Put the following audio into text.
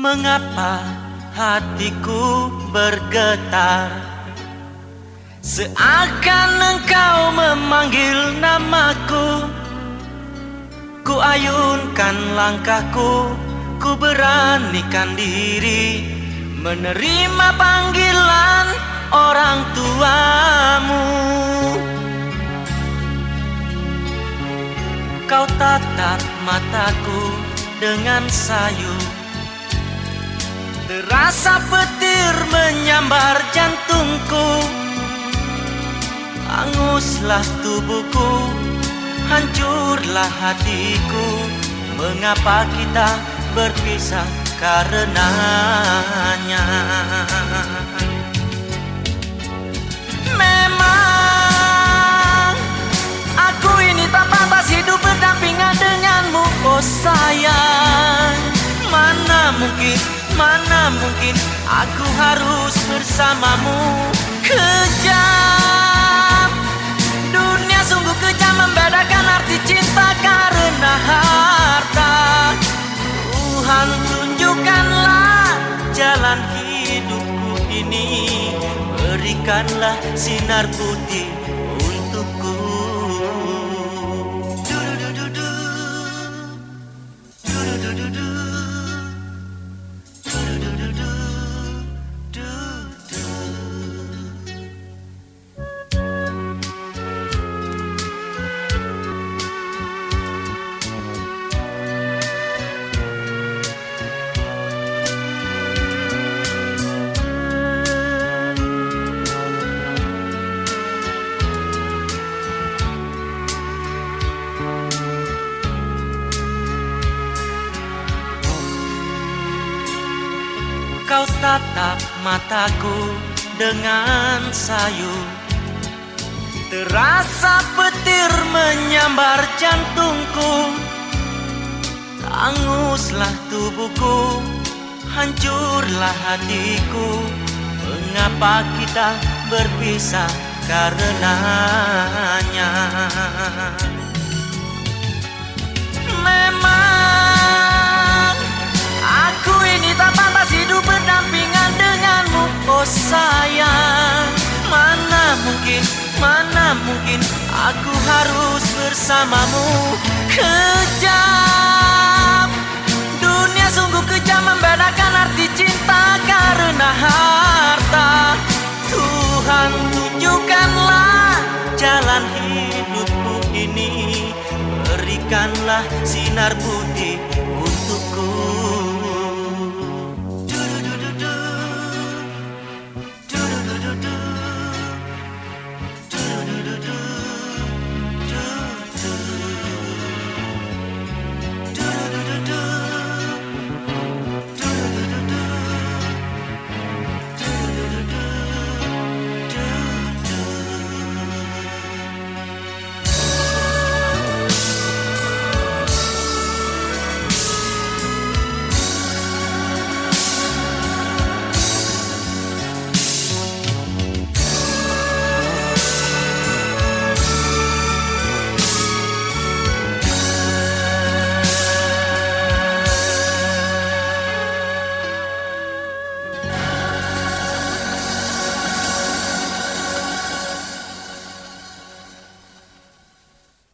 Mengapa hatiku bergetar? Seakan engkau memanggil namaku. Ku ayunkan langkahku Ku beranikan diri. Menerima panggilan orang tuamu. Kau tatap mataku dengan sayu Terasa petir menyambar jantungku. Anguslah tubuhku Hancurlah hatiku. Mengapa kita berpisah karenanya mungkin aku harus bersamamu. Kejam Dunia sungguh kejam membedakan arti cinta karena harta. Tuhan tunjukkanlah jalan hidupku ini Berikanlah sinar putih Kau tatap mataku dengan sayu Terasa petir menyambar jantungku. Anguslah tubuhku Hancurlah hatiku. Mengapa kita berpisah karenanya mungkin Aku harus bersamamu. Kejam. Dunia sungguh kejam membedakan arti cinta karena harta. Tuhan tunjukkanlah jalan hidupku ini. Berikanlah sinar putih